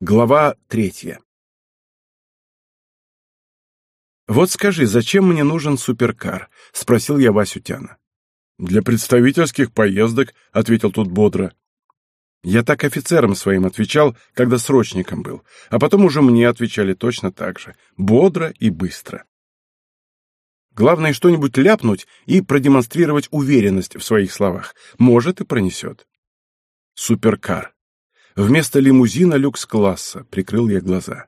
Глава третья. «Вот скажи, зачем мне нужен суперкар?» — спросил я Васю Тяна. «Для представительских поездок», — ответил тут бодро. Я так офицерам своим отвечал, когда срочником был, а потом уже мне отвечали точно так же, бодро и быстро. Главное что-нибудь ляпнуть и продемонстрировать уверенность в своих словах. Может, и пронесет. Суперкар. Вместо лимузина люкс-класса прикрыл я глаза.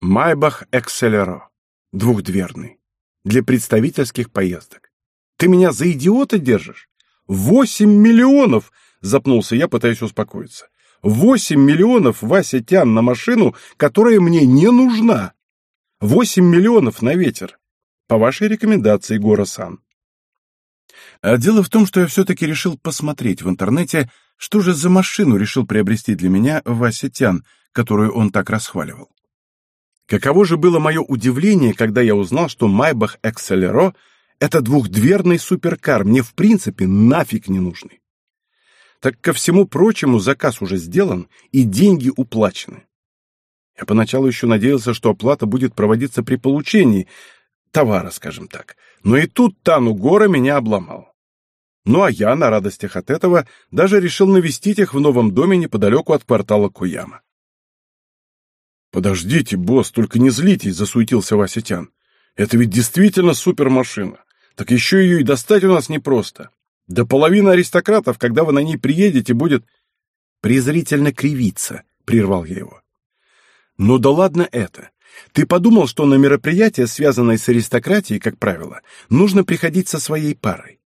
Майбах Экселеро. Двухдверный. Для представительских поездок. Ты меня за идиота держишь? Восемь миллионов! Запнулся я, пытаясь успокоиться. Восемь миллионов, Вася Тян, на машину, которая мне не нужна. Восемь миллионов на ветер. По вашей рекомендации, Гора-сан. А дело в том, что я все-таки решил посмотреть в интернете, что же за машину решил приобрести для меня Вася Тян, которую он так расхваливал. Каково же было мое удивление, когда я узнал, что Майбах Экселеро — это двухдверный суперкар, мне в принципе нафиг не нужный. Так ко всему прочему заказ уже сделан и деньги уплачены. Я поначалу еще надеялся, что оплата будет проводиться при получении товара, скажем так. Но и тут Тану Гора меня обломал. Ну а я, на радостях от этого, даже решил навестить их в новом доме неподалеку от квартала Куяма. «Подождите, босс, только не злитесь», — засуетился Вася Тян. «Это ведь действительно супермашина. Так еще ее и достать у нас непросто. Да половина аристократов, когда вы на ней приедете, будет...» «Презрительно кривиться», — прервал я его. «Ну да ладно это. Ты подумал, что на мероприятие, связанное с аристократией, как правило, нужно приходить со своей парой.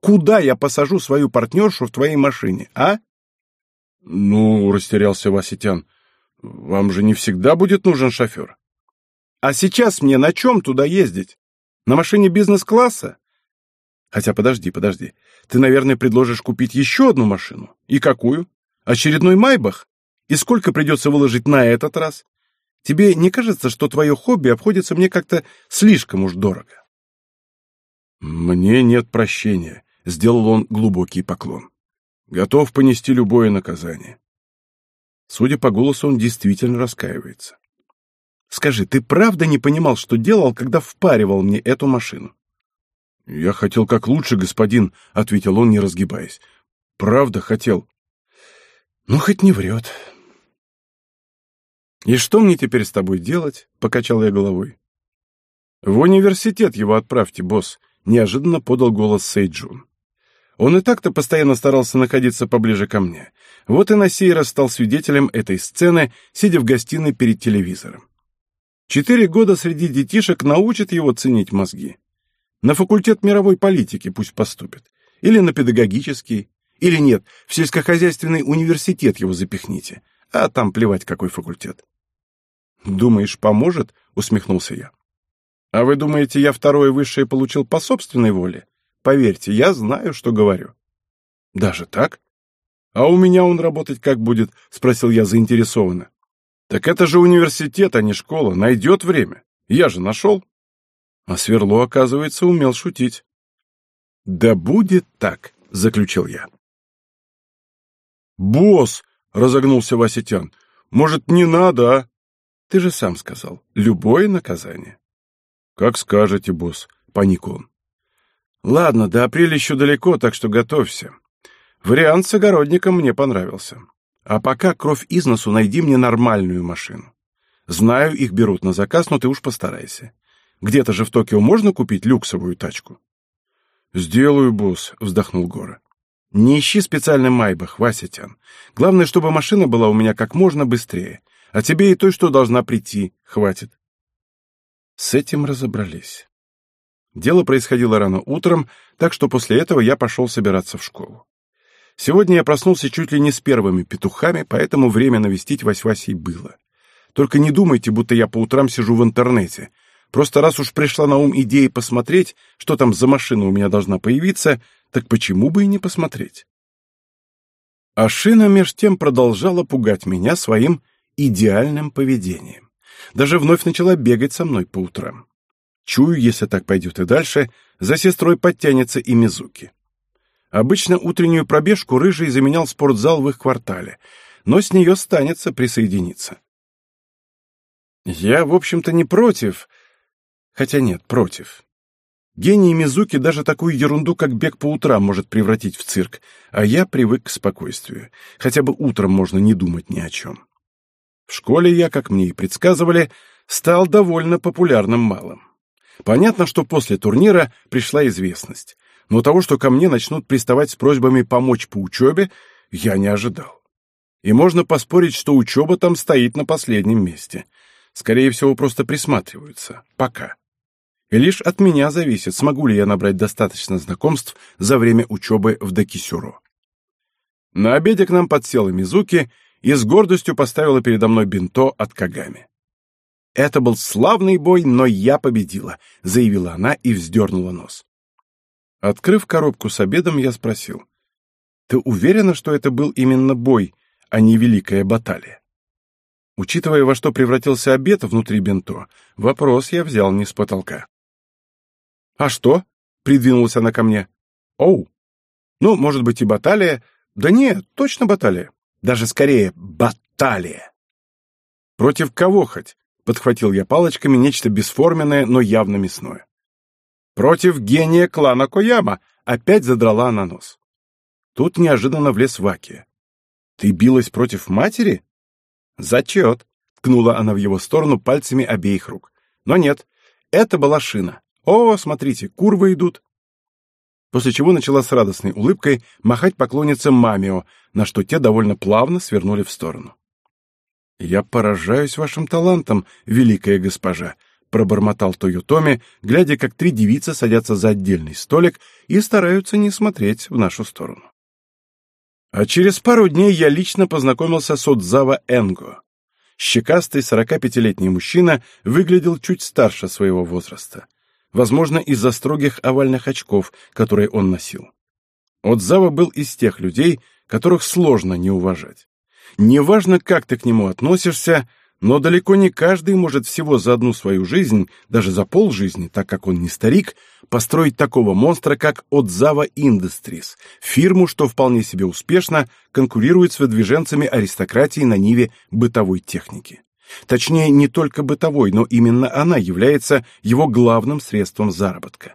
Куда я посажу свою партнершу в твоей машине, а? Ну, растерялся Васитян. Вам же не всегда будет нужен шофер. А сейчас мне на чем туда ездить? На машине бизнес-класса? Хотя подожди, подожди. Ты, наверное, предложишь купить еще одну машину. И какую? Очередной Майбах? И сколько придется выложить на этот раз? Тебе не кажется, что твое хобби обходится мне как-то слишком уж дорого? Мне нет прощения, сделал он глубокий поклон. Готов понести любое наказание. Судя по голосу, он действительно раскаивается. Скажи, ты правда не понимал, что делал, когда впаривал мне эту машину? Я хотел как лучше, господин, ответил он, не разгибаясь. Правда хотел. Ну, хоть не врет. И что мне теперь с тобой делать? Покачал я головой. В университет его отправьте, босс, неожиданно подал голос Сейджун. Он и так-то постоянно старался находиться поближе ко мне. Вот и на сей раз стал свидетелем этой сцены, сидя в гостиной перед телевизором. Четыре года среди детишек научат его ценить мозги. На факультет мировой политики пусть поступит. Или на педагогический. Или нет, в сельскохозяйственный университет его запихните. А там плевать, какой факультет. «Думаешь, поможет?» — усмехнулся я. «А вы думаете, я второе высшее получил по собственной воле? Поверьте, я знаю, что говорю». «Даже так?» «А у меня он работать как будет?» — спросил я заинтересованно. «Так это же университет, а не школа. Найдет время. Я же нашел». А Сверло, оказывается, умел шутить. «Да будет так», — заключил я. «Босс!» — разогнулся Васитян. «Может, не надо, а?» «Ты же сам сказал. Любое наказание». «Как скажете, босс», — паник он. «Ладно, до апреля еще далеко, так что готовься. Вариант с огородником мне понравился. А пока кровь из носу найди мне нормальную машину. Знаю, их берут на заказ, но ты уж постарайся. Где-то же в Токио можно купить люксовую тачку?» «Сделаю, босс», — вздохнул Гора. «Не ищи специальный майбах, Васятян. Главное, чтобы машина была у меня как можно быстрее. А тебе и той, что должна прийти, хватит». С этим разобрались. Дело происходило рано утром, так что после этого я пошел собираться в школу. Сегодня я проснулся чуть ли не с первыми петухами, поэтому время навестить Вась-Васей было. Только не думайте, будто я по утрам сижу в интернете. Просто раз уж пришла на ум идея посмотреть, что там за машина у меня должна появиться, так почему бы и не посмотреть? А шина меж тем продолжала пугать меня своим идеальным поведением. Даже вновь начала бегать со мной по утрам. Чую, если так пойдет и дальше, за сестрой подтянется и Мизуки. Обычно утреннюю пробежку Рыжий заменял спортзал в их квартале, но с нее станется присоединиться. Я, в общем-то, не против. Хотя нет, против. Гений Мизуки даже такую ерунду, как бег по утрам, может превратить в цирк, а я привык к спокойствию. Хотя бы утром можно не думать ни о чем. В школе я, как мне и предсказывали, стал довольно популярным малым. Понятно, что после турнира пришла известность, но того, что ко мне начнут приставать с просьбами помочь по учебе, я не ожидал. И можно поспорить, что учеба там стоит на последнем месте. Скорее всего, просто присматриваются. Пока. И лишь от меня зависит, смогу ли я набрать достаточно знакомств за время учебы в Дакисюро. На обеде к нам подсела Мизуки и с гордостью поставила передо мной бинто от Кагами. «Это был славный бой, но я победила», — заявила она и вздернула нос. Открыв коробку с обедом, я спросил. «Ты уверена, что это был именно бой, а не великая баталия?» Учитывая, во что превратился обед внутри бенто, вопрос я взял не с потолка. «А что?» — придвинулась она ко мне. «Оу! Ну, может быть, и баталия. Да нет, точно баталия. Даже скорее баталия!» «Против кого хоть?» — подхватил я палочками нечто бесформенное, но явно мясное. «Против гения клана Кояма!» — опять задрала она нос. Тут неожиданно влез Ваки. «Ты билась против матери?» «Зачет!» — ткнула она в его сторону пальцами обеих рук. Но нет, это была шина. «О, смотрите, курвы идут!» После чего начала с радостной улыбкой махать поклонницам Мамио, на что те довольно плавно свернули в сторону. «Я поражаюсь вашим талантом, великая госпожа», — пробормотал Тойотоми, глядя, как три девицы садятся за отдельный столик и стараются не смотреть в нашу сторону. А через пару дней я лично познакомился с Отзава Энго. Щекастый 45-летний мужчина выглядел чуть старше своего возраста. Возможно, из-за строгих овальных очков, которые он носил. Отзава был из тех людей, которых сложно не уважать. Неважно, как ты к нему относишься, но далеко не каждый может всего за одну свою жизнь, даже за полжизни, так как он не старик, построить такого монстра, как Отзава Industries, фирму, что вполне себе успешно конкурирует с выдвиженцами аристократии на ниве бытовой техники. Точнее, не только бытовой, но именно она является его главным средством заработка.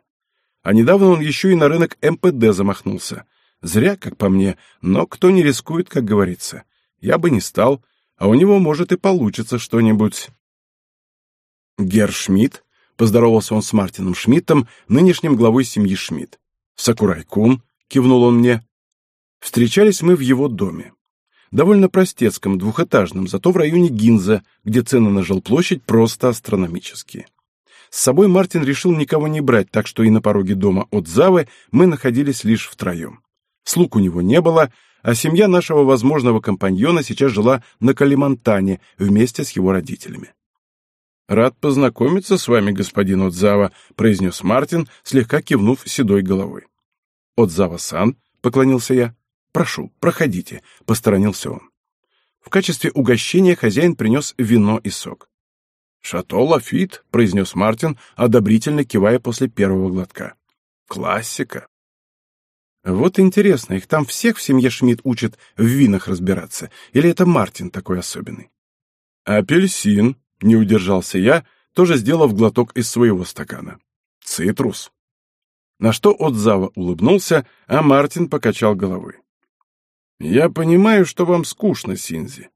А недавно он еще и на рынок МПД замахнулся. Зря, как по мне, но кто не рискует, как говорится. Я бы не стал, а у него, может, и получится что-нибудь. Герр Шмидт, поздоровался он с Мартином Шмидтом, нынешним главой семьи Шмидт. Сакурай-кун, кивнул он мне. Встречались мы в его доме. Довольно простецком, двухэтажном, зато в районе Гинза, где цены на жилплощадь просто астрономические. С собой Мартин решил никого не брать, так что и на пороге дома от Завы мы находились лишь втроем. Слуг у него не было, а семья нашего возможного компаньона сейчас жила на Калимантане вместе с его родителями. «Рад познакомиться с вами, господин Отзава», — произнес Мартин, слегка кивнув седой головой. «Отзава-сан», — поклонился я. «Прошу, проходите», — посторонился он. В качестве угощения хозяин принес вино и сок. «Шато Лафит», — произнес Мартин, одобрительно кивая после первого глотка. «Классика». Вот интересно, их там всех в семье Шмидт учат в винах разбираться, или это Мартин такой особенный? Апельсин, не удержался я, тоже сделав глоток из своего стакана. Цитрус. На что Отзава улыбнулся, а Мартин покачал головой. «Я понимаю, что вам скучно, Синзи,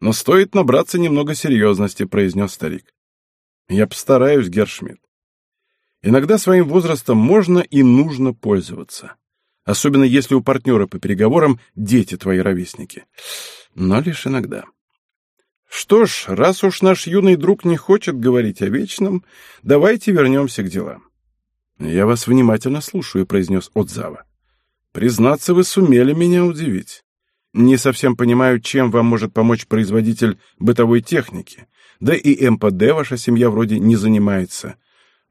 но стоит набраться немного серьезности», — произнес старик. «Я постараюсь, Гершмидт. Иногда своим возрастом можно и нужно пользоваться особенно если у партнера по переговорам дети твои ровесники. Но лишь иногда. Что ж, раз уж наш юный друг не хочет говорить о вечном, давайте вернемся к делам. Я вас внимательно слушаю, произнес Отзава. Признаться, вы сумели меня удивить. Не совсем понимаю, чем вам может помочь производитель бытовой техники. Да и МПД ваша семья вроде не занимается.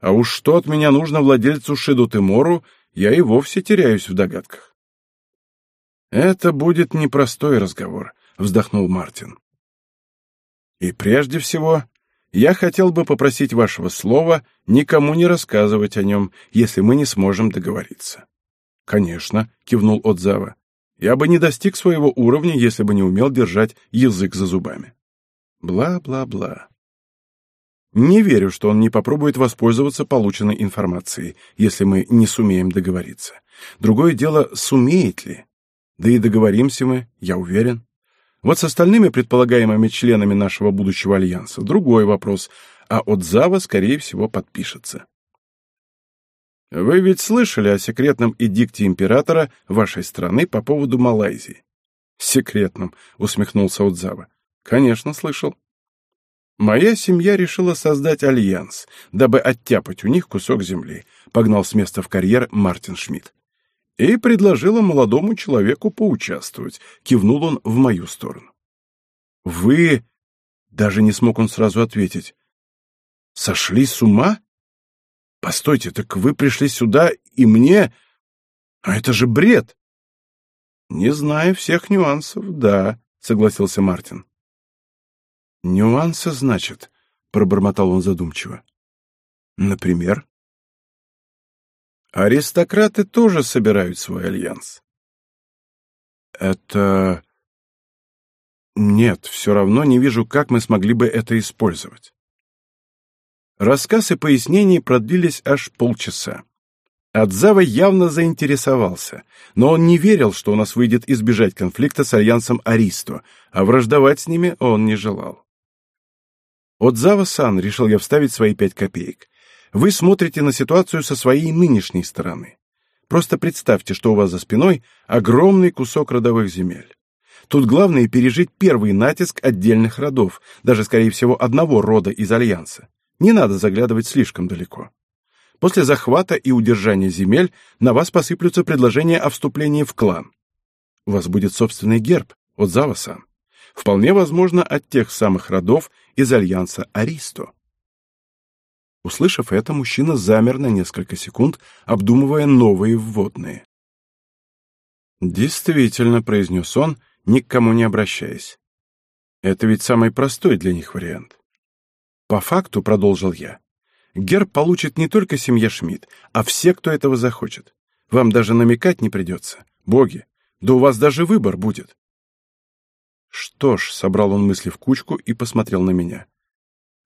А уж что от меня нужно владельцу Шиду Тимору, я и вовсе теряюсь в догадках. «Это будет непростой разговор», — вздохнул Мартин. «И прежде всего, я хотел бы попросить вашего слова никому не рассказывать о нем, если мы не сможем договориться». «Конечно», — кивнул Отзава. «Я бы не достиг своего уровня, если бы не умел держать язык за зубами». Бла-бла-бла. Не верю, что он не попробует воспользоваться полученной информацией, если мы не сумеем договориться. Другое дело, сумеет ли? Да и договоримся мы, я уверен. Вот с остальными предполагаемыми членами нашего будущего альянса другой вопрос, а от Зава, скорее всего, подпишется. Вы ведь слышали о секретном эдикте императора вашей страны по поводу Малайзии? Секретном, усмехнулся Отзава. Конечно, слышал. Моя семья решила создать альянс, дабы оттяпать у них кусок земли, погнал с места в карьер Мартин Шмидт. И предложила молодому человеку поучаствовать, кивнул он в мою сторону. Вы... Даже не смог он сразу ответить. Сошли с ума? Постойте, так вы пришли сюда и мне... А это же бред! Не зная всех нюансов, да, согласился Мартин. «Нюансы, значит?» — пробормотал он задумчиво. «Например?» «Аристократы тоже собирают свой альянс». «Это...» «Нет, все равно не вижу, как мы смогли бы это использовать». Рассказ и пояснения продлились аж полчаса. Адзава явно заинтересовался, но он не верил, что у нас выйдет избежать конфликта с альянсом Аристо, а враждовать с ними он не желал. Отзава-сан, решил я вставить свои пять копеек. Вы смотрите на ситуацию со своей нынешней стороны. Просто представьте, что у вас за спиной огромный кусок родовых земель. Тут главное пережить первый натиск отдельных родов, даже, скорее всего, одного рода из Альянса. Не надо заглядывать слишком далеко. После захвата и удержания земель на вас посыплются предложения о вступлении в клан. У вас будет собственный герб от Зава-сан вполне возможно от тех самых родов из альянса Аристо. Услышав это, мужчина замер на несколько секунд, обдумывая новые вводные. «Действительно», — произнес он, ни к кому не обращаясь. «Это ведь самый простой для них вариант». «По факту», — продолжил я, — «герб получит не только семья Шмидт, а все, кто этого захочет. Вам даже намекать не придется. Боги, да у вас даже выбор будет. «Что ж», — собрал он мысли в кучку и посмотрел на меня.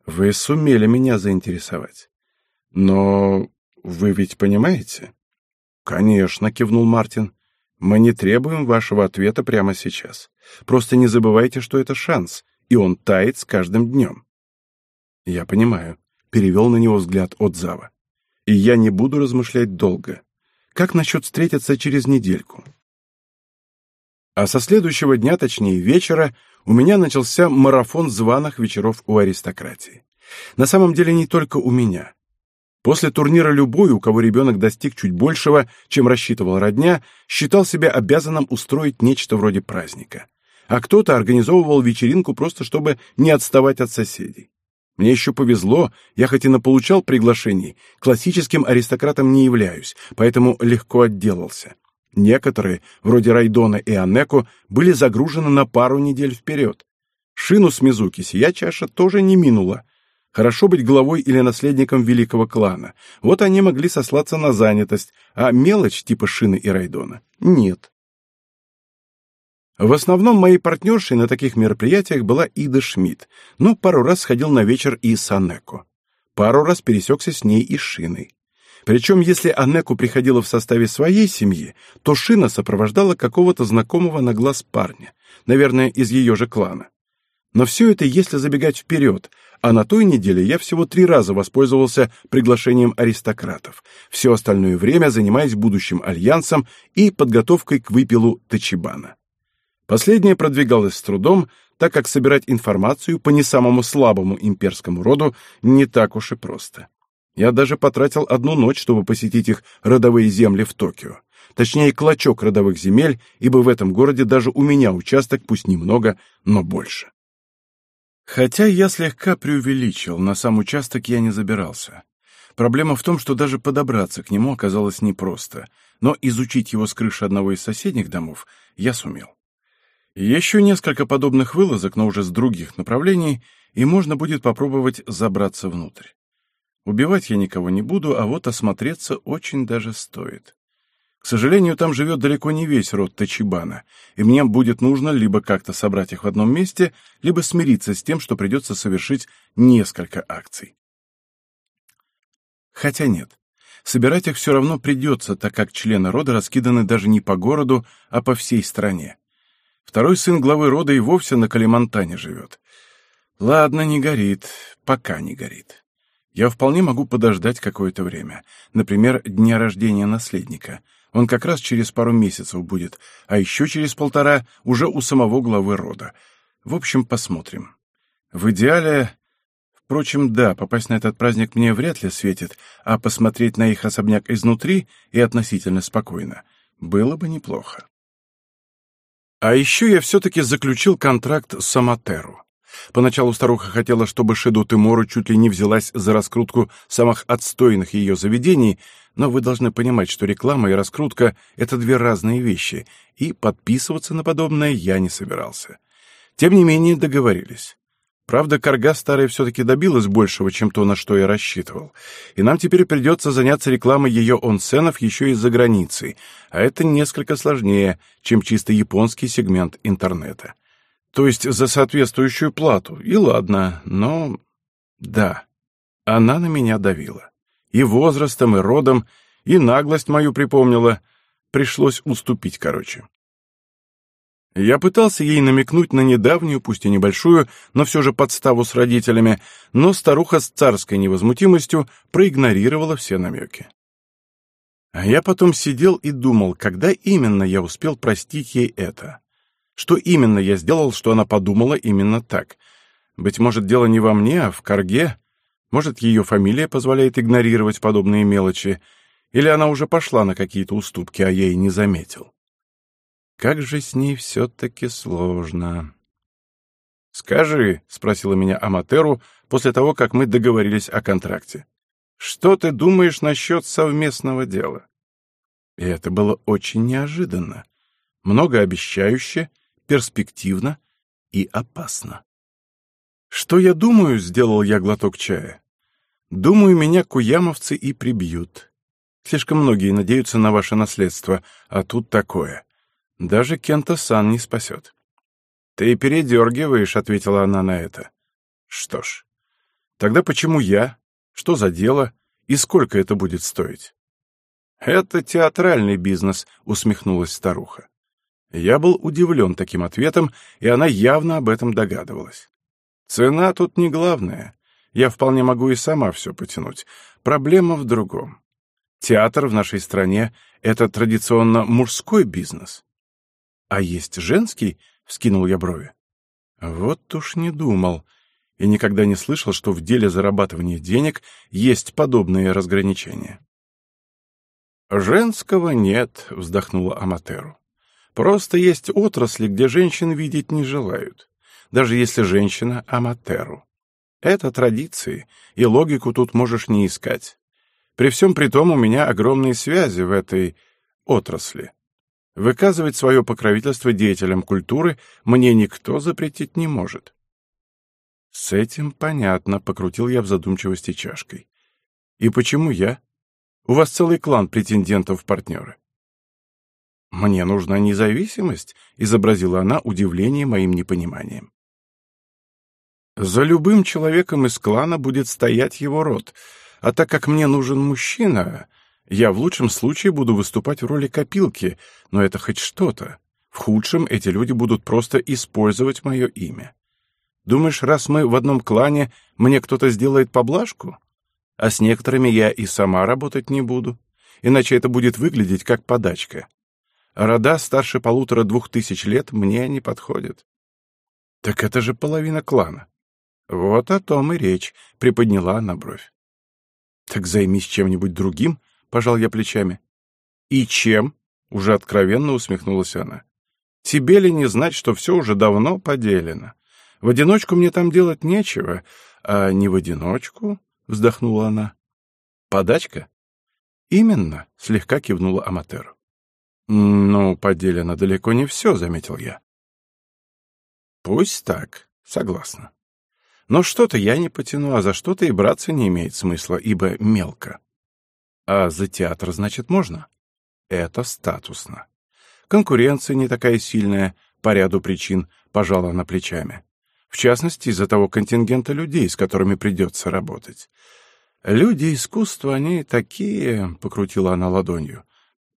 «Вы сумели меня заинтересовать. Но вы ведь понимаете?» «Конечно», — кивнул Мартин. «Мы не требуем вашего ответа прямо сейчас. Просто не забывайте, что это шанс, и он тает с каждым днем». «Я понимаю», — перевел на него взгляд от Зава. «И я не буду размышлять долго. Как насчет встретиться через недельку?» А со следующего дня, точнее вечера, у меня начался марафон званых вечеров у аристократии. На самом деле не только у меня. После турнира любой, у кого ребенок достиг чуть большего, чем рассчитывал родня, считал себя обязанным устроить нечто вроде праздника. А кто-то организовывал вечеринку просто, чтобы не отставать от соседей. Мне еще повезло, я хоть и наполучал приглашений, классическим аристократом не являюсь, поэтому легко отделался. Некоторые, вроде Райдона и Анеко, были загружены на пару недель вперед. Шину с Мизуки сия чаша тоже не минула. Хорошо быть главой или наследником великого клана. Вот они могли сослаться на занятость, а мелочь типа Шины и Райдона — нет. В основном моей партнершей на таких мероприятиях была Ида Шмидт, но пару раз сходил на вечер и с Анеко. Пару раз пересекся с ней и Шиной. Причем, если Анеку приходила в составе своей семьи, то Шина сопровождала какого-то знакомого на глаз парня, наверное, из ее же клана. Но все это если забегать вперед, а на той неделе я всего три раза воспользовался приглашением аристократов, все остальное время занимаясь будущим альянсом и подготовкой к выпилу Тачибана. Последнее продвигалось с трудом, так как собирать информацию по не самому слабому имперскому роду не так уж и просто. Я даже потратил одну ночь, чтобы посетить их родовые земли в Токио. Точнее, клочок родовых земель, ибо в этом городе даже у меня участок, пусть немного, но больше. Хотя я слегка преувеличил, на сам участок я не забирался. Проблема в том, что даже подобраться к нему оказалось непросто, но изучить его с крыши одного из соседних домов я сумел. Еще несколько подобных вылазок, но уже с других направлений, и можно будет попробовать забраться внутрь. Убивать я никого не буду, а вот осмотреться очень даже стоит. К сожалению, там живет далеко не весь род Тачибана, и мне будет нужно либо как-то собрать их в одном месте, либо смириться с тем, что придется совершить несколько акций. Хотя нет, собирать их все равно придется, так как члены рода раскиданы даже не по городу, а по всей стране. Второй сын главы рода и вовсе на Калимантане живет. Ладно, не горит, пока не горит. Я вполне могу подождать какое-то время, например, дня рождения наследника — он как раз через пару месяцев будет, а еще через полтора уже у самого главы рода. В общем, посмотрим. В идеале... Впрочем, да, попасть на этот праздник мне вряд ли светит, а посмотреть на их особняк изнутри и относительно спокойно было бы неплохо. А еще я все-таки заключил контракт с Аматеру. Поначалу старуха хотела, чтобы Шиду Тимору чуть ли не взялась за раскрутку самых отстойных ее заведений, но вы должны понимать, что реклама и раскрутка — это две разные вещи, и подписываться на подобное я не собирался. Тем не менее договорились. Правда, Карга старая все-таки добилась большего, чем то, на что я рассчитывал, и нам теперь придется заняться рекламой ее онсенов еще и за границей, а это несколько сложнее, чем чисто японский сегмент интернета. То есть за соответствующую плату. И ладно, но... Да, она на меня давила. И возрастом, и родом, и наглость мою припомнила. Пришлось уступить, короче. Я пытался ей намекнуть на недавнюю, пусть и небольшую, но все же подставу с родителями, но старуха с царской невозмутимостью проигнорировала все намеки. А я потом сидел и думал, когда именно я успел простить ей это. Что именно я сделал, что она подумала именно так? Быть может, дело не во мне, а в Карге? Может, ее фамилия позволяет игнорировать подобные мелочи? Или она уже пошла на какие-то уступки, а я и не заметил? Как же с ней все-таки сложно. «Скажи», — спросила меня Аматеру после того, как мы договорились о контракте, «что ты думаешь насчет совместного дела?» И это было очень неожиданно, многообещающе перспективно и опасно. Что я думаю, сделал я глоток чая. Думаю, меня куямовцы и прибьют. Слишком многие надеются на ваше наследство, а тут такое. Даже Кента-сан не спасет. «Ты передергиваешь», — ответила она на это. «Что ж, тогда почему я? Что за дело? И сколько это будет стоить?» «Это театральный бизнес», — усмехнулась старуха. Я был удивлен таким ответом, и она явно об этом догадывалась. Цена тут не главная. Я вполне могу и сама все потянуть. Проблема в другом. Театр в нашей стране — это традиционно мужской бизнес. А есть женский? — вскинул я брови. Вот уж не думал. И никогда не слышал, что в деле зарабатывания денег есть подобные разграничения. «Женского нет», — вздохнула Аматеру. Просто есть отрасли, где женщин видеть не желают, даже если женщина аматеру. Это традиции, и логику тут можешь не искать. При всем при том у меня огромные связи в этой отрасли. Выказывать свое покровительство деятелям культуры мне никто запретить не может. С этим понятно, покрутил я в задумчивости чашкой. И почему я? У вас целый клан претендентов в партнеры. «Мне нужна независимость», — изобразила она удивление моим непониманием. «За любым человеком из клана будет стоять его род, а так как мне нужен мужчина, я в лучшем случае буду выступать в роли копилки, но это хоть что-то. В худшем эти люди будут просто использовать мое имя. Думаешь, раз мы в одном клане, мне кто-то сделает поблажку? А с некоторыми я и сама работать не буду, иначе это будет выглядеть как подачка. Рода старше полутора-двух тысяч лет мне не подходят. Так это же половина клана. Вот о том и речь, приподняла она бровь. Так займись чем-нибудь другим, пожал я плечами. И чем? Уже откровенно усмехнулась она. Тебе ли не знать, что все уже давно поделено? В одиночку мне там делать нечего, а не в одиночку, вздохнула она. Подачка? Именно, слегка кивнула Аматеру. «Ну, поделено далеко не все», — заметил я. «Пусть так, согласна. Но что-то я не потяну, а за что-то и браться не имеет смысла, ибо мелко. А за театр, значит, можно? Это статусно. Конкуренция не такая сильная, по ряду причин, пожала она плечами. В частности, из-за того контингента людей, с которыми придется работать. Люди искусства, они такие, — покрутила она ладонью, —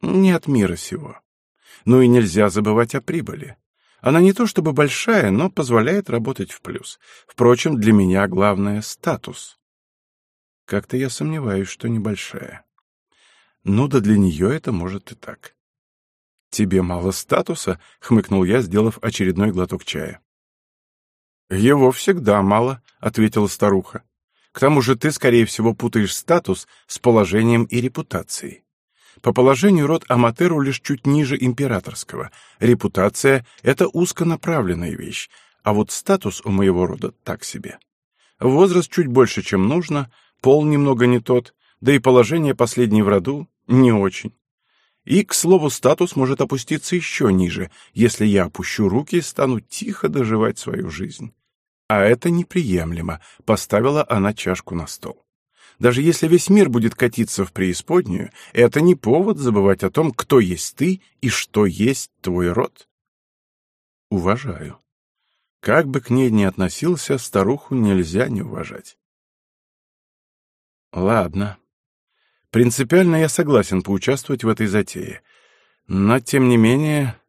не от мира сего. Ну и нельзя забывать о прибыли. Она не то чтобы большая, но позволяет работать в плюс. Впрочем, для меня главное — статус. Как-то я сомневаюсь, что небольшая. Ну да для нее это может и так. «Тебе мало статуса?» — хмыкнул я, сделав очередной глоток чая. «Его всегда мало», — ответила старуха. «К тому же ты, скорее всего, путаешь статус с положением и репутацией. По положению род Аматеру лишь чуть ниже императорского. Репутация — это узконаправленная вещь, а вот статус у моего рода так себе. Возраст чуть больше, чем нужно, пол немного не тот, да и положение последней в роду не очень. И, к слову, статус может опуститься еще ниже, если я опущу руки и стану тихо доживать свою жизнь. А это неприемлемо, поставила она чашку на стол. Даже если весь мир будет катиться в преисподнюю, это не повод забывать о том, кто есть ты и что есть твой род. Уважаю. Как бы к ней ни относился, старуху нельзя не уважать. Ладно. Принципиально я согласен поучаствовать в этой затее. Но, тем не менее,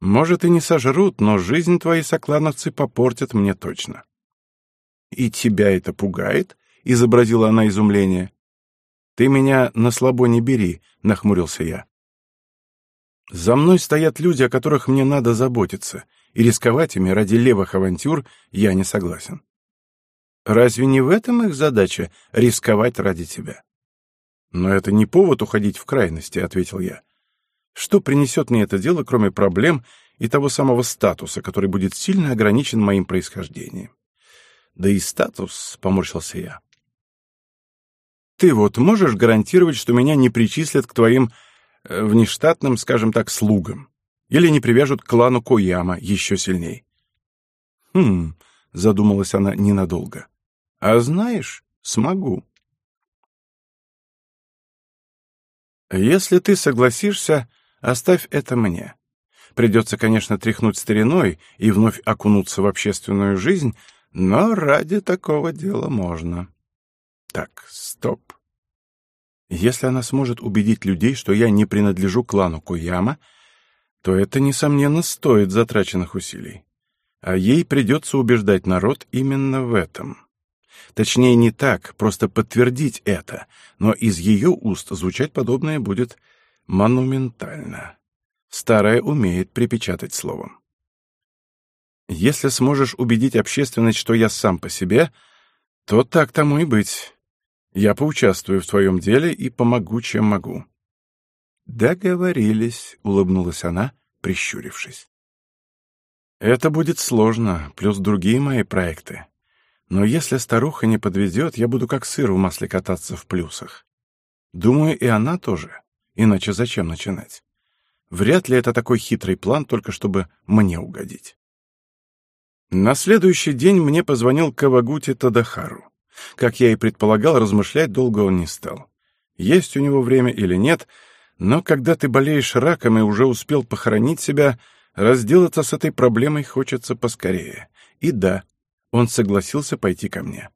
может и не сожрут, но жизнь твои соклановцы попортят мне точно. И тебя это пугает? — изобразила она изумление. «Ты меня на слабо не бери», — нахмурился я. «За мной стоят люди, о которых мне надо заботиться, и рисковать ими ради левых авантюр я не согласен. Разве не в этом их задача — рисковать ради тебя?» «Но это не повод уходить в крайности», — ответил я. «Что принесет мне это дело, кроме проблем и того самого статуса, который будет сильно ограничен моим происхождением?» «Да и статус», — поморщился я. Ты вот можешь гарантировать, что меня не причислят к твоим э, внештатным, скажем так, слугам? Или не привяжут к клану Кояма еще сильней?» «Хм...» — задумалась она ненадолго. «А знаешь, смогу». «Если ты согласишься, оставь это мне. Придется, конечно, тряхнуть стариной и вновь окунуться в общественную жизнь, но ради такого дела можно». Так, стоп. Если она сможет убедить людей, что я не принадлежу клану Куяма, то это, несомненно, стоит затраченных усилий. А ей придется убеждать народ именно в этом. Точнее, не так, просто подтвердить это, но из ее уст звучать подобное будет монументально. Старая умеет припечатать словом. Если сможешь убедить общественность, что я сам по себе, то так тому и быть. Я поучаствую в твоем деле и помогу, чем могу». «Договорились», — улыбнулась она, прищурившись. «Это будет сложно, плюс другие мои проекты. Но если старуха не подведет, я буду как сыр в масле кататься в плюсах. Думаю, и она тоже. Иначе зачем начинать? Вряд ли это такой хитрый план, только чтобы мне угодить». На следующий день мне позвонил Кавагути Тадахару. Как я и предполагал, размышлять долго он не стал. Есть у него время или нет, но когда ты болеешь раком и уже успел похоронить себя, разделаться с этой проблемой хочется поскорее. И да, он согласился пойти ко мне.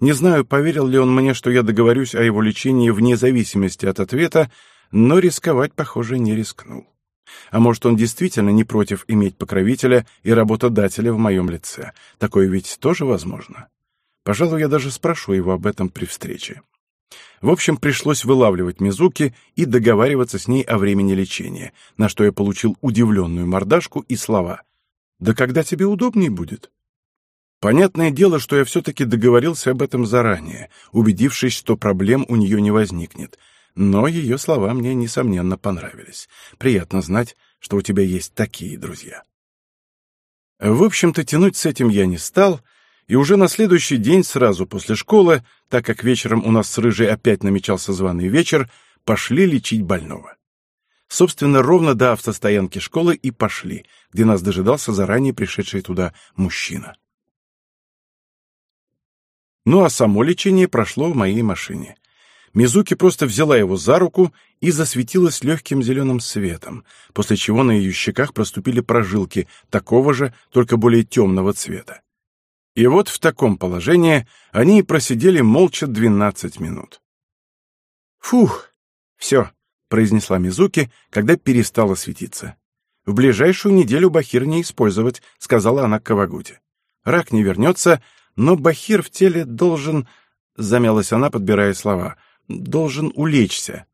Не знаю, поверил ли он мне, что я договорюсь о его лечении вне зависимости от ответа, но рисковать, похоже, не рискнул. А может, он действительно не против иметь покровителя и работодателя в моем лице. Такое ведь тоже возможно. Пожалуй, я даже спрошу его об этом при встрече. В общем, пришлось вылавливать Мизуки и договариваться с ней о времени лечения, на что я получил удивленную мордашку и слова. «Да когда тебе удобнее будет?» Понятное дело, что я все-таки договорился об этом заранее, убедившись, что проблем у нее не возникнет. Но ее слова мне, несомненно, понравились. Приятно знать, что у тебя есть такие друзья. В общем-то, тянуть с этим я не стал — и уже на следующий день, сразу после школы, так как вечером у нас с Рыжей опять намечался званый вечер, пошли лечить больного. Собственно, ровно до автостоянки школы и пошли, где нас дожидался заранее пришедший туда мужчина. Ну а само лечение прошло в моей машине. Мизуки просто взяла его за руку и засветилась легким зеленым светом, после чего на ее щеках проступили прожилки такого же, только более темного цвета. И вот в таком положении они и просидели молча двенадцать минут. «Фух, все», — произнесла Мизуки, когда перестала светиться. «В ближайшую неделю Бахир не использовать», — сказала она Кавагуте. «Рак не вернется, но Бахир в теле должен...» — замялась она, подбирая слова — должен улечься.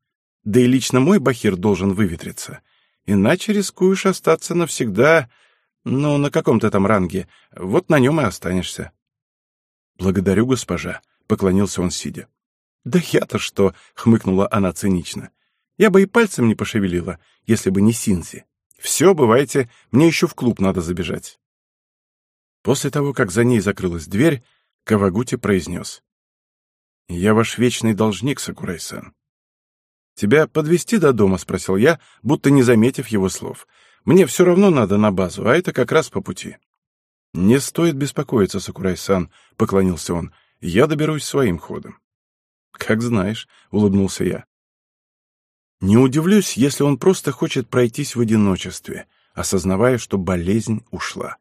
Да и лично мой бахир должен выветриться. Иначе рискуешь остаться навсегда, ну, на каком-то там ранге. Вот на нем и останешься. «Благодарю, госпожа», — поклонился он сидя. «Да я-то что?» — хмыкнула она цинично. «Я бы и пальцем не пошевелила, если бы не Синзи. Все, бывайте, мне еще в клуб надо забежать». После того, как за ней закрылась дверь, Кавагути произнес. «Я ваш вечный должник, Сакурай-сан». «Тебя подвести до дома?» — спросил я, будто не заметив его слов. «Мне все равно надо на базу, а это как раз по пути». «Не стоит беспокоиться, Сакурай-сан», — поклонился он. «Я доберусь своим ходом». «Как знаешь», — улыбнулся я. Не удивлюсь, если он просто хочет пройтись в одиночестве, осознавая, что болезнь ушла.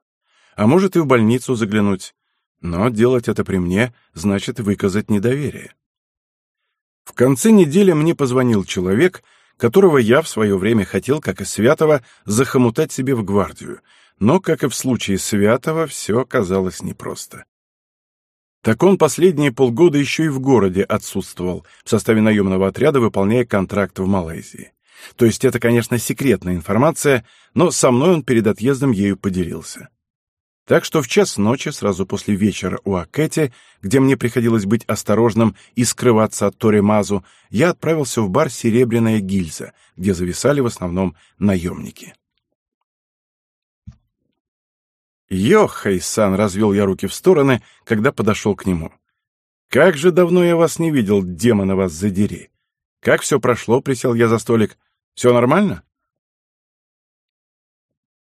А может и в больницу заглянуть. Но делать это при мне значит выказать недоверие. В конце недели мне позвонил человек, которого я в свое время хотел, как и Святого, захомутать себе в гвардию, но, как и в случае Святого, все оказалось непросто. Так он последние полгода еще и в городе отсутствовал, в составе наемного отряда, выполняя контракт в Малайзии. То есть это, конечно, секретная информация, но со мной он перед отъездом ею поделился. Так что в час ночи, сразу после вечера у Акэти, где мне приходилось быть осторожным и скрываться от Торемазу, я отправился в бар «Серебряная гильза», где зависали в основном наемники. «Йохай-сан!» — развел я руки в стороны, когда подошел к нему. «Как же давно я вас не видел, демона вас задери! Как все прошло?» — присел я за столик. «Все нормально?»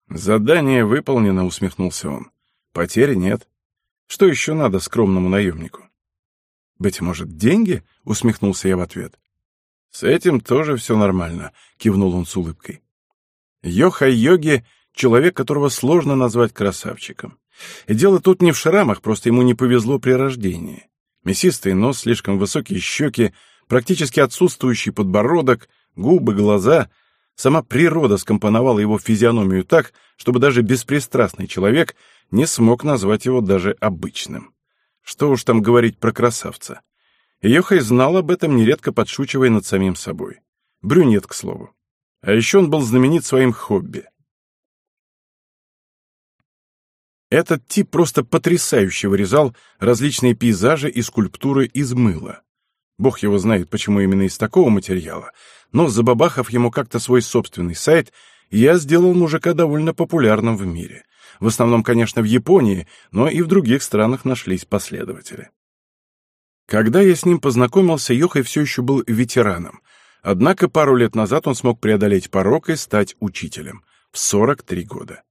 «Задание выполнено», — усмехнулся он. «Потери нет. Что еще надо скромному наемнику?» «Быть может, деньги?» — усмехнулся я в ответ. «С этим тоже все нормально», — кивнул он с улыбкой. Йохай-йоги — человек, которого сложно назвать красавчиком. И дело тут не в шрамах, просто ему не повезло при рождении. Мясистый нос, слишком высокие щеки, практически отсутствующий подбородок, губы, глаза — Сама природа скомпоновала его физиономию так, чтобы даже беспристрастный человек не смог назвать его даже обычным. Что уж там говорить про красавца. Йохай знал об этом, нередко подшучивая над самим собой. Брюнет, к слову. А еще он был знаменит своим хобби. Этот тип просто потрясающе вырезал различные пейзажи и скульптуры из мыла. Бог его знает, почему именно из такого материала, но забабахав ему как-то свой собственный сайт, я сделал мужика довольно популярным в мире. В основном, конечно, в Японии, но и в других странах нашлись последователи. Когда я с ним познакомился, Йохай все еще был ветераном. Однако пару лет назад он смог преодолеть порог и стать учителем. В 43 года.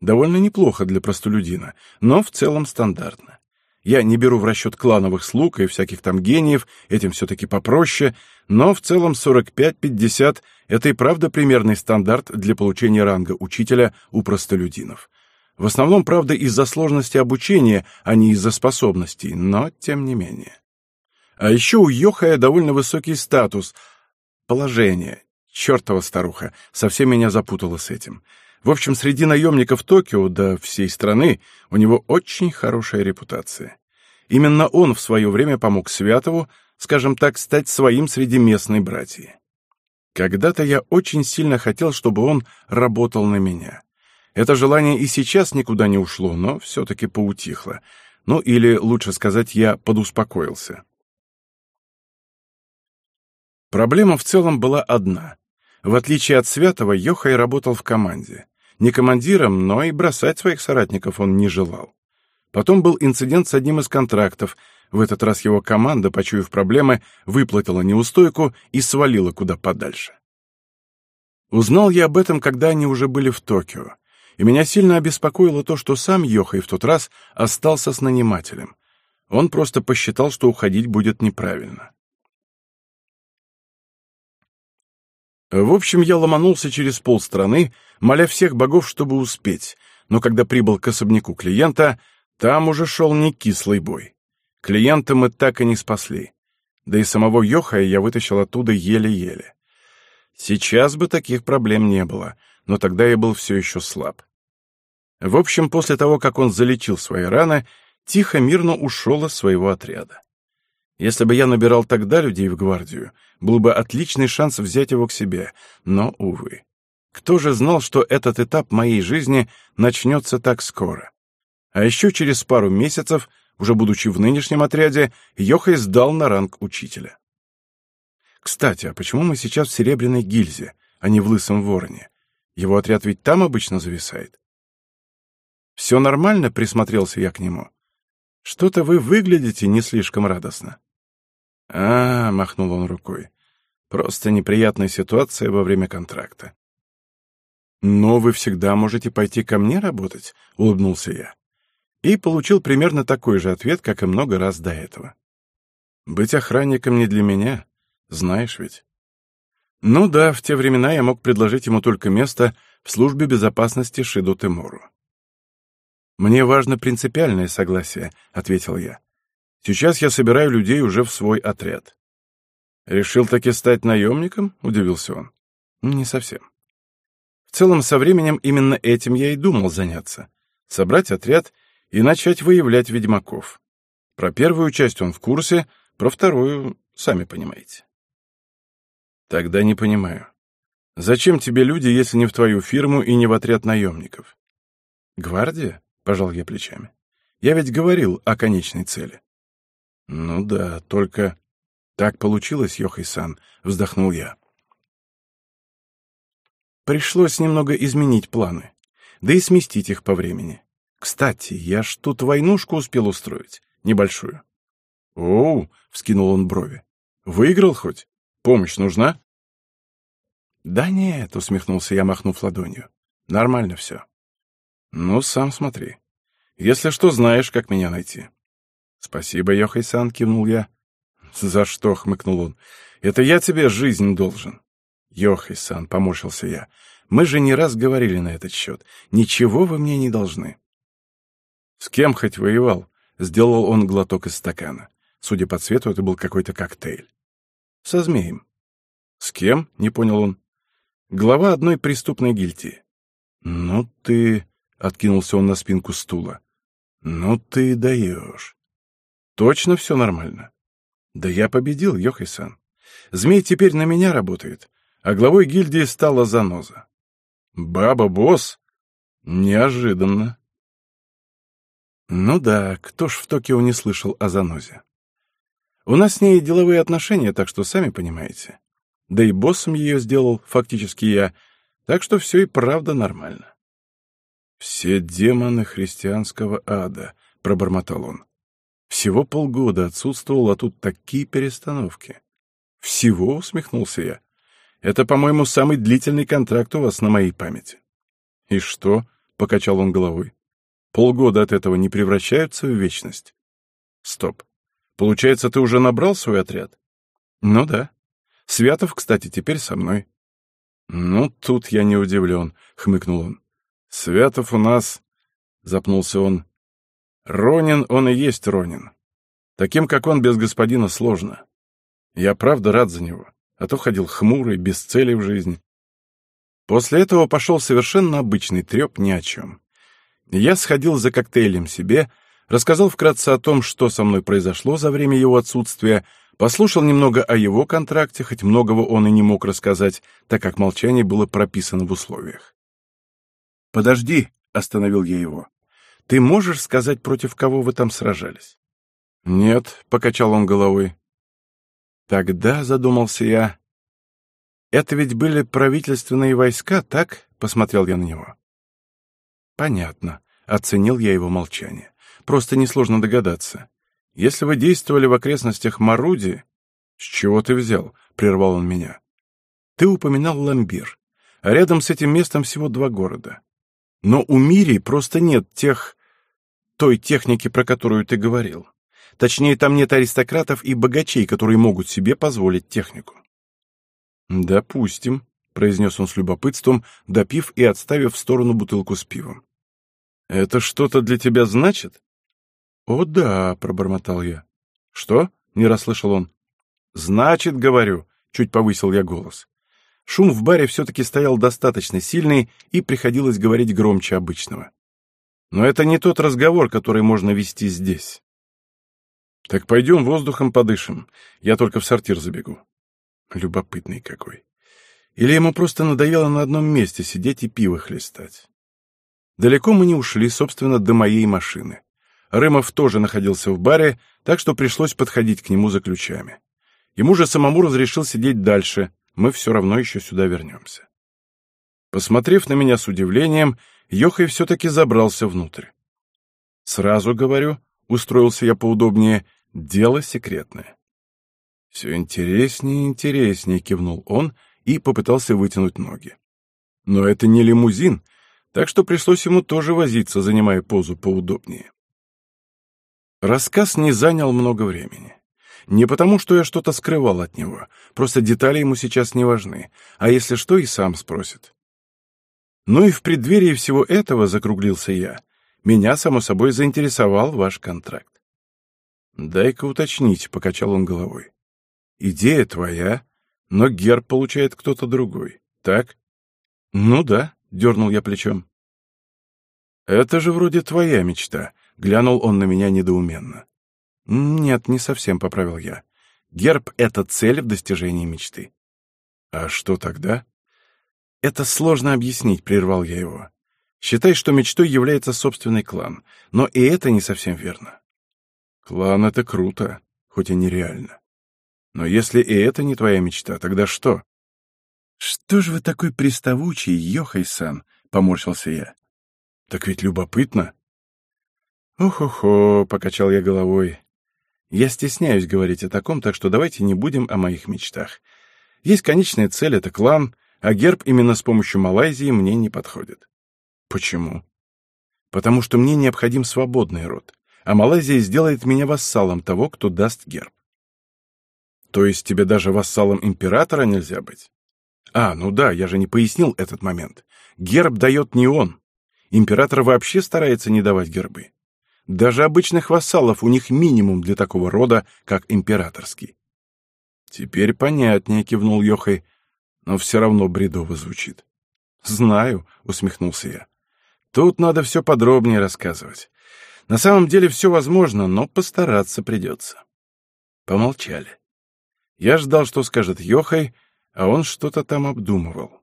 Довольно неплохо для простолюдина, но в целом стандартно. Я не беру в расчет клановых слуг и всяких там гениев, этим все-таки попроще, но в целом 45-50 — это и правда примерный стандарт для получения ранга учителя у простолюдинов. В основном, правда, из-за сложности обучения, а не из-за способностей, но тем не менее. А еще у Йохая довольно высокий статус, положение. Чертова старуха, совсем меня запутала с этим. В общем, среди наемников Токио, да всей страны, у него очень хорошая репутация. Именно он в свое время помог Святову, скажем так, стать своим среди местной братьи. Когда-то я очень сильно хотел, чтобы он работал на меня. Это желание и сейчас никуда не ушло, но все-таки поутихло. Ну или, лучше сказать, я подуспокоился. Проблема в целом была одна. В отличие от Святого, Йохай работал в команде. Не командиром, но и бросать своих соратников он не желал. Потом был инцидент с одним из контрактов. В этот раз его команда, почуяв проблемы, выплатила неустойку и свалила куда подальше. Узнал я об этом, когда они уже были в Токио, и меня сильно обеспокоило то, что сам Йохай в тот раз остался с нанимателем. Он просто посчитал, что уходить будет неправильно. В общем, я ломанулся через полстраны, моля всех богов, чтобы успеть, но когда прибыл к особняку клиента, там уже шел не кислый бой. Клиента мы так и не спасли. Да и самого Йохая я вытащил оттуда еле-еле. Сейчас бы таких проблем не было, но тогда я был все еще слаб. В общем, после того, как он залечил свои раны, тихо, мирно ушел из своего отряда. Если бы я набирал тогда людей в гвардию, был бы отличный шанс взять его к себе, но, увы. Кто же знал, что этот этап моей жизни начнется так скоро? А еще через пару месяцев, уже будучи в нынешнем отряде, Йохай сдал на ранг учителя. Кстати, а почему мы сейчас в Серебряной гильзе, а не в Лысом Вороне? Его отряд ведь там обычно зависает. «Все нормально?» — присмотрелся я к нему. «Что-то вы выглядите не слишком радостно». «А, — махнул он рукой, — просто неприятная ситуация во время контракта». «Но вы всегда можете пойти ко мне работать», — улыбнулся я. И получил примерно такой же ответ, как и много раз до этого. «Быть охранником не для меня, знаешь ведь». Ну да, в те времена я мог предложить ему только место в службе безопасности Шиду Тимуру. «Мне важно принципиальное согласие», — ответил я. «Сейчас я собираю людей уже в свой отряд». «Решил таки стать наемником?» — удивился он. «Не совсем. В целом, со временем именно этим я и думал заняться. Собрать отряд и начать выявлять ведьмаков. Про первую часть он в курсе, про вторую — сами понимаете». «Тогда не понимаю. Зачем тебе люди, если не в твою фирму и не в отряд наемников?» «Гвардия?» — пожал я плечами. «Я ведь говорил о конечной цели». «Ну да, только...» «Так получилось, Йохай-сан», — вздохнул я. Пришлось немного изменить планы, да и сместить их по времени. Кстати, я ж тут войнушку успел устроить, небольшую. «Оу!» — вскинул он брови. «Выиграл хоть? Помощь нужна?» «Да нет», — усмехнулся я, махнув ладонью. «Нормально все». «Ну, сам смотри. Если что, знаешь, как меня найти». «Спасибо, Йохай-сан», — кивнул я. «За что?» — хмыкнул он. «Это я тебе жизнь должен». «Йохай-сан», — поморщился я, — «мы же не раз говорили на этот счет. Ничего вы мне не должны». «С кем хоть воевал?» — сделал он глоток из стакана. Судя по цвету, это был какой-то коктейль. «Со змеем». «С кем?» — не понял он. «Глава одной преступной гильдии». «Ну ты...» Откинулся он на спинку стула. «Ну ты даешь!» «Точно все нормально?» «Да я победил, Йохай-сан. Змей теперь на меня работает, а главой гильдии стала Заноза». «Баба-босс?» «Неожиданно». «Ну да, кто ж в Токио не слышал о Занозе?» «У нас с ней деловые отношения, так что сами понимаете. Да и боссом ее сделал фактически я, так что все и правда нормально». «Все демоны христианского ада», — пробормотал он. «Всего полгода отсутствовал, а тут такие перестановки». «Всего?» — усмехнулся я. «Это, по-моему, самый длительный контракт у вас на моей памяти». «И что?» — покачал он головой. «Полгода от этого не превращаются в вечность?» «Стоп. Получается, ты уже набрал свой отряд?» «Ну да. Святов, кстати, теперь со мной». «Ну, тут я не удивлен», — хмыкнул он. «Святов у нас...» — запнулся он. «Ронин он и есть Ронин. Таким, как он, без господина сложно. Я правда рад за него, а то ходил хмурый, без цели в жизни». После этого пошел совершенно обычный треп ни о чем. Я сходил за коктейлем себе, рассказал вкратце о том, что со мной произошло за время его отсутствия, послушал немного о его контракте, хоть многого он и не мог рассказать, так как молчание было прописано в условиях. «Подожди», — остановил я его. «Ты можешь сказать, против кого вы там сражались?» «Нет», — покачал он головой. «Тогда», — задумался я, — «это ведь были правительственные войска, так?» — посмотрел я на него. «Понятно», — оценил я его молчание. «Просто несложно догадаться. Если вы действовали в окрестностях Маруди...» «С чего ты взял?» — прервал он меня. «Ты упоминал Ламбир, а рядом с этим местом всего два города. Но у Мири просто нет тех... той техники, про которую ты говорил. Точнее, там нет аристократов и богачей, которые могут себе позволить технику. «Допустим», —— произнес он с любопытством, допив и отставив в сторону бутылку с пивом. «Это что-то для тебя значит?» «О, да», — пробормотал я. «Что?» — не расслышал он. «Значит, говорю», — чуть повысил я голос. Шум в баре все-таки стоял достаточно сильный, и приходилось говорить громче обычного. Но это не тот разговор, который можно вести здесь. «Так пойдем воздухом подышим. Я только в сортир забегу». Любопытный какой. Или ему просто надоело на одном месте сидеть и пиво хлестать. Далеко мы не ушли, собственно, до моей машины. Рымов тоже находился в баре, так что пришлось подходить к нему за ключами. Ему же самому разрешил сидеть дальше, мы все равно еще сюда вернемся. Посмотрев на меня с удивлением, Йохай все-таки забрался внутрь. Сразу говорю, устроился я поудобнее, дело секретное. Все интереснее и интереснее, кивнул он и попытался вытянуть ноги. Но это не лимузин, так что пришлось ему тоже возиться, занимая позу поудобнее. Рассказ не занял много времени. Не потому, что я что-то скрывал от него, просто детали ему сейчас не важны, а если что, и сам спросит. Ну и в преддверии всего этого, закруглился я, меня, само собой, заинтересовал ваш контракт. «Дай-ка уточнить», — покачал он головой. «Идея твоя, но герб получает кто-то другой, так?» «Ну да», — дернул я плечом. «Это же вроде твоя мечта», — глянул он на меня недоуменно. «Нет, не совсем», — поправил я. «Герб — это цель в достижении мечты». «А что тогда?» «Это сложно объяснить», — прервал я его. «Считай, что мечтой является собственный клан, но и это не совсем верно». «Клан — это круто, хоть и нереально. Но если и это не твоя мечта, тогда что?» «Что ж вы такой приставучий, Йохай-сан?» — поморщился я. «Так ведь любопытно». «Ох-охо», — покачал я головой. «Я стесняюсь говорить о таком, так что давайте не будем о моих мечтах. Есть конечная цель — это клан, а герб именно с помощью Малайзии мне не подходит». «Почему?» «Потому что мне необходим свободный род, а Малайзия сделает меня вассалом того, кто даст герб». «То есть тебе даже вассалом императора нельзя быть?» А, ну да, я же не пояснил этот момент. Герб дает не он. Император вообще старается не давать гербы. Даже обычных вассалов у них минимум для такого рода, как императорский. Теперь понятнее, кивнул Йохай, но все равно бредово звучит. Знаю, усмехнулся я. Тут надо все подробнее рассказывать. На самом деле все возможно, но постараться придется. Помолчали. Я ждал, что скажет Йохай, а он что-то там обдумывал.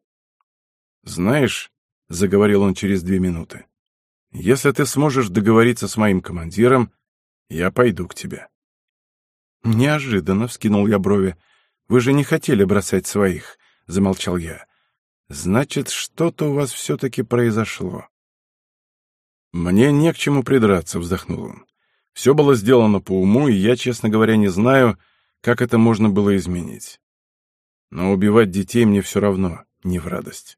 «Знаешь», — заговорил он через две минуты, — «если ты сможешь договориться с моим командиром, я пойду к тебе». «Неожиданно», — вскинул я брови, — «вы же не хотели бросать своих», — замолчал я. «Значит, что-то у вас все-таки произошло». «Мне не к чему придраться», — вздохнул он. «Все было сделано по уму, и я, честно говоря, не знаю, как это можно было изменить. Но убивать детей мне все равно не в радость.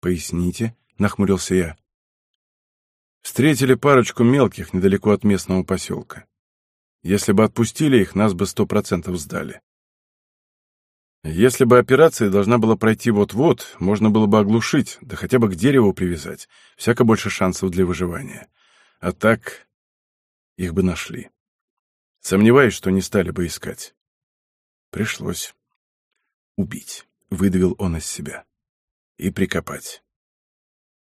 «Поясните», — нахмурился я. Встретили парочку мелких недалеко от местного поселка. Если бы отпустили их, нас бы сто процентов сдали. Если бы операция должна была пройти вот-вот, можно было бы оглушить, да хотя бы к дереву привязать. Всяко больше шансов для выживания. А так их бы нашли. Сомневаюсь, что не стали бы искать. Пришлось убить, выдавил он из себя. И прикопать.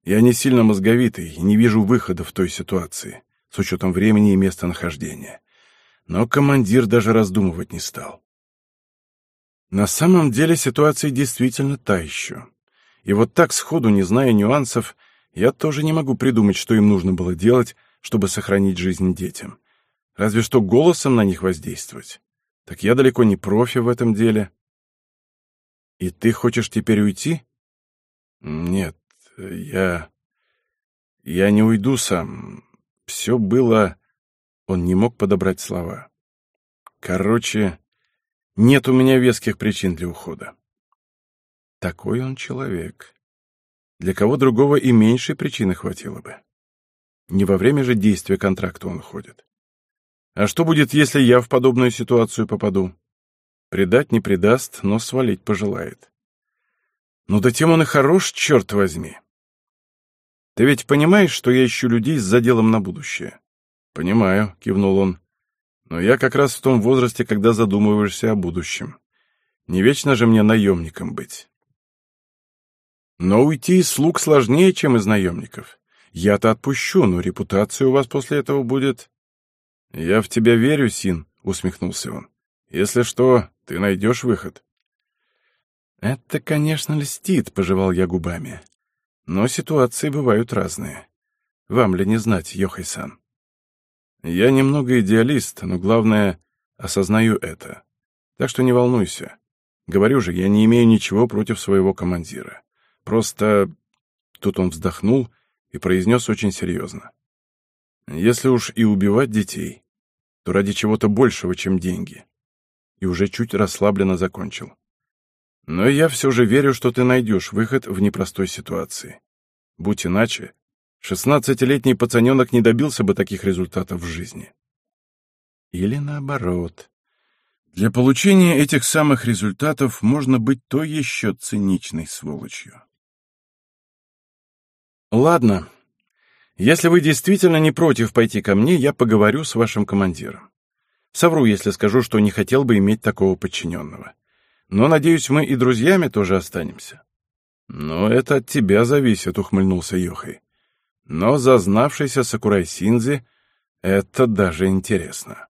Я не сильно мозговитый и не вижу выхода в той ситуации, с учетом времени и местонахождения. Но командир даже раздумывать не стал. На самом деле ситуация действительно та еще. И вот так сходу, не зная нюансов, я тоже не могу придумать, что им нужно было делать, чтобы сохранить жизнь детям. Разве что голосом на них воздействовать. Так я далеко не профи в этом деле. «И ты хочешь теперь уйти?» «Нет, я... я не уйду сам. Все было...» Он не мог подобрать слова. «Короче, нет у меня веских причин для ухода». Такой он человек. Для кого другого и меньшей причины хватило бы. Не во время же действия контракта он уходит. А что будет, если я в подобную ситуацию попаду? Предать не предаст, но свалить пожелает. Ну да тем он и хорош, черт возьми. Ты ведь понимаешь, что я ищу людей с заделом на будущее? Понимаю, кивнул он. Но я как раз в том возрасте, когда задумываешься о будущем. Не вечно же мне наемником быть. Но уйти из слуг сложнее, чем из наемников. Я-то отпущу, но репутация у вас после этого будет... Я в тебя верю, Син, усмехнулся он. Если что, ты найдешь выход. Это, конечно, льстит, пожевал я губами. Но ситуации бывают разные. Вам ли не знать, Йохай-сан? Я немного идеалист, но главное, осознаю это. Так что не волнуйся. Говорю же, я не имею ничего против своего командира. Просто... Тут он вздохнул и произнес очень серьезно. Если уж и убивать детей, то ради чего-то большего, чем деньги. И уже чуть расслабленно закончил. Но я все же верю, что ты найдешь выход в непростой ситуации. Будь иначе, шестнадцатилетний пацаненок не добился бы таких результатов в жизни. Или наоборот. Для получения этих самых результатов можно быть то еще циничной сволочью. Ладно. Если вы действительно не против пойти ко мне, я поговорю с вашим командиром. Совру, если скажу, что не хотел бы иметь такого подчиненного. Но, надеюсь, мы и друзьями тоже останемся. Но это от тебя зависит, ухмыльнулся Йохай. Но зазнавшийся Сакурай Синзи — это даже интересно.